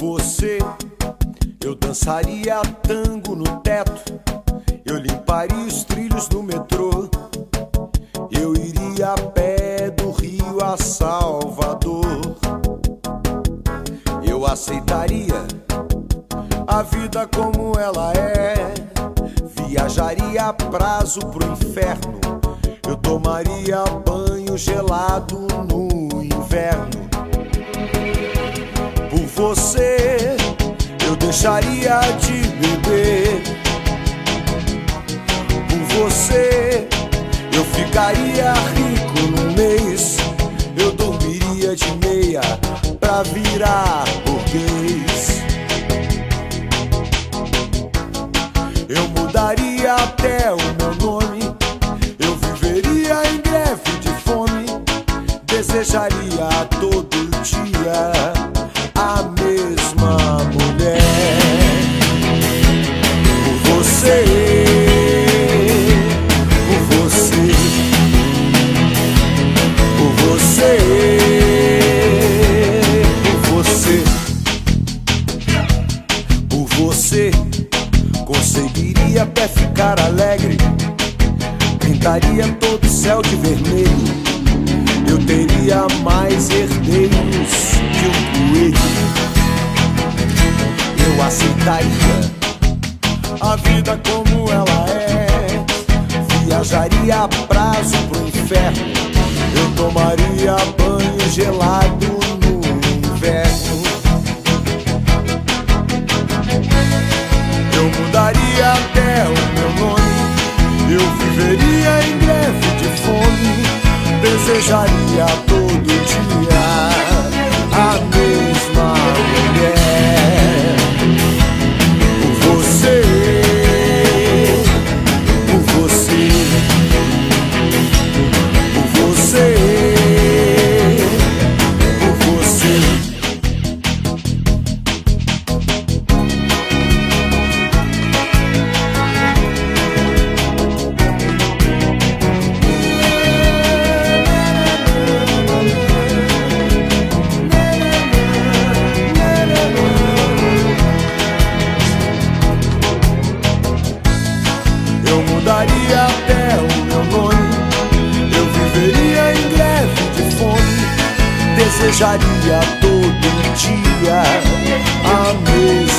você, eu dançaria tango no teto. Eu limparia os trilhos do metrô. Eu iria a pé do Rio a Salvador. Eu aceitaria a vida como ela é. Viajaria a prazo pro inferno. Eu tomaria banho gelado no inverno. Você, eu deixaria de beber. Por você, eu ficaria rico no mês. Eu dormiria de meia pra virar burguês. Eu mudaria até o meu nome. Eu viveria em greve de fome. Desejaria todo dia até ficar alegre. Pintaria todo o céu de vermelho. Eu teria mais herdeiros que um coelho. Eu aceitaria a vida como ela é. Viajaria a prazo pro inferno. Eu tomaria banho gelado mudaria até o meu nome. Eu viveria em greve de fome. Desejaria dia desejaria todo dia. Amei.